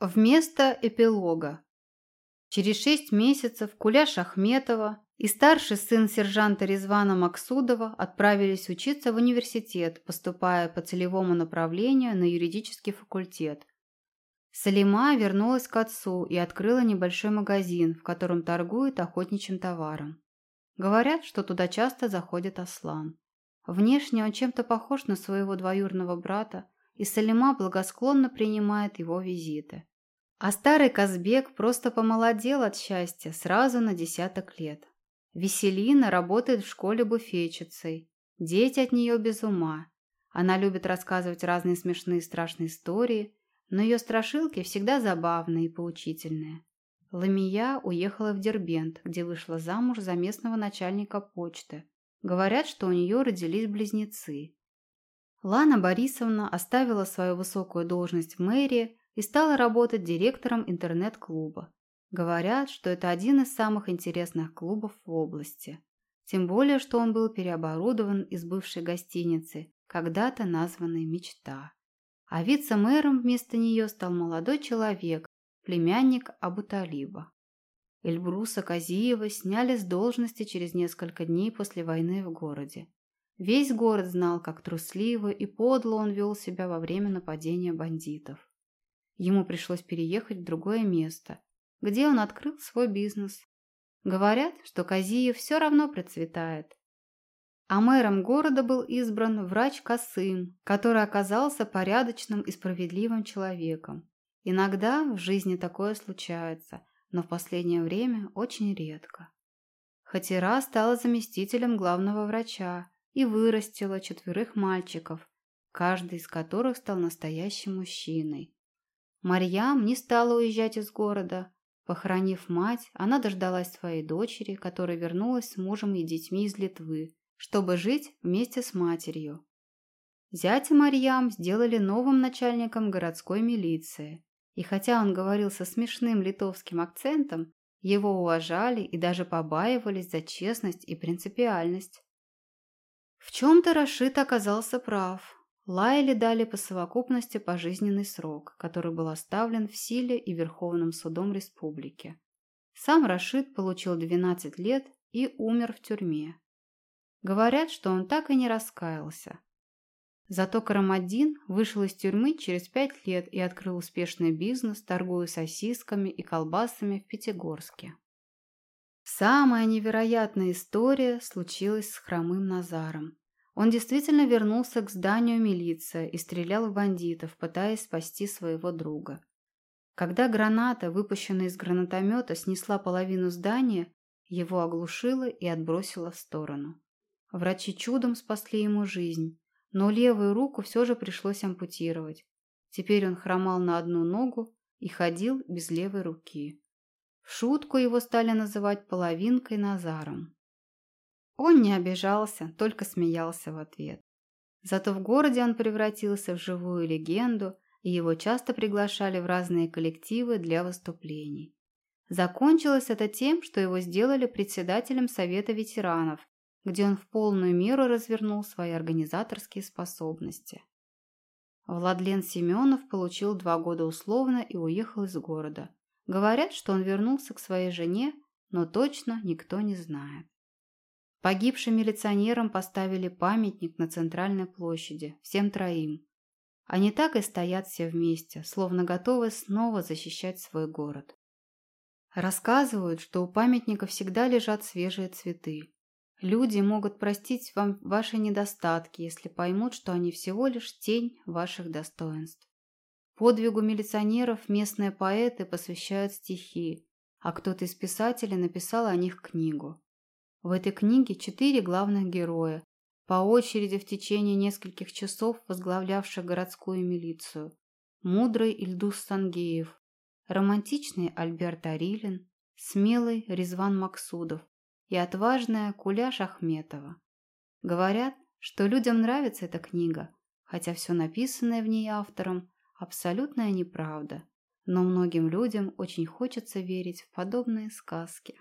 Вместо эпилога. Через шесть месяцев Куляш Ахметова и старший сын сержанта Резвана Максудова отправились учиться в университет, поступая по целевому направлению на юридический факультет. Салима вернулась к отцу и открыла небольшой магазин, в котором торгует охотничьим товаром. Говорят, что туда часто заходит Аслан. Внешне он чем-то похож на своего двоюродного брата, и Салима благосклонно принимает его визиты. А старый Казбек просто помолодел от счастья сразу на десяток лет. Веселина работает в школе буфетчицей. Дети от нее без ума. Она любит рассказывать разные смешные и страшные истории, но ее страшилки всегда забавные и поучительные. Ламия уехала в Дербент, где вышла замуж за местного начальника почты. Говорят, что у нее родились близнецы. Лана Борисовна оставила свою высокую должность в мэрии и стала работать директором интернет-клуба. Говорят, что это один из самых интересных клубов в области. Тем более, что он был переоборудован из бывшей гостиницы, когда-то названной «Мечта». А вице-мэром вместо нее стал молодой человек, племянник Абуталиба. Эльбруса Казиева сняли с должности через несколько дней после войны в городе. Весь город знал, как трусливо и подло он вел себя во время нападения бандитов. Ему пришлось переехать в другое место, где он открыл свой бизнес. Говорят, что Казиев все равно процветает. А мэром города был избран врач Касым, который оказался порядочным и справедливым человеком. Иногда в жизни такое случается, но в последнее время очень редко. Хатира стала заместителем главного врача, и вырастила четверых мальчиков, каждый из которых стал настоящим мужчиной. Марьям не стала уезжать из города. Похоронив мать, она дождалась своей дочери, которая вернулась с мужем и детьми из Литвы, чтобы жить вместе с матерью. Зятя Марьям сделали новым начальником городской милиции. И хотя он говорил со смешным литовским акцентом, его уважали и даже побаивались за честность и принципиальность. В чем-то Рашид оказался прав. Лайле дали по совокупности пожизненный срок, который был оставлен в силе и Верховным судом республики. Сам Рашид получил 12 лет и умер в тюрьме. Говорят, что он так и не раскаялся. Зато Карамаддин вышел из тюрьмы через пять лет и открыл успешный бизнес, торгуя сосисками и колбасами в Пятигорске. Самая невероятная история случилась с хромым Назаром. Он действительно вернулся к зданию милиции и стрелял в бандитов, пытаясь спасти своего друга. Когда граната, выпущенная из гранатомета, снесла половину здания, его оглушило и отбросило в сторону. Врачи чудом спасли ему жизнь, но левую руку все же пришлось ампутировать. Теперь он хромал на одну ногу и ходил без левой руки. Шутку его стали называть половинкой Назаром. Он не обижался, только смеялся в ответ. Зато в городе он превратился в живую легенду, и его часто приглашали в разные коллективы для выступлений. Закончилось это тем, что его сделали председателем Совета ветеранов, где он в полную меру развернул свои организаторские способности. Владлен Семенов получил два года условно и уехал из города. Говорят, что он вернулся к своей жене, но точно никто не знает. Погибшим милиционерам поставили памятник на центральной площади, всем троим. Они так и стоят все вместе, словно готовы снова защищать свой город. Рассказывают, что у памятника всегда лежат свежие цветы. Люди могут простить вам ваши недостатки, если поймут, что они всего лишь тень ваших достоинств. Подвигу милиционеров местные поэты посвящают стихи, а кто-то из писателей написал о них книгу. В этой книге четыре главных героя, по очереди в течение нескольких часов возглавлявших городскую милицию. Мудрый Ильдус Сангеев, романтичный Альберт Арилин, смелый Резван Максудов и отважная Куляш Ахметова. Говорят, что людям нравится эта книга, хотя все написанное в ней автором Абсолютная неправда, но многим людям очень хочется верить в подобные сказки.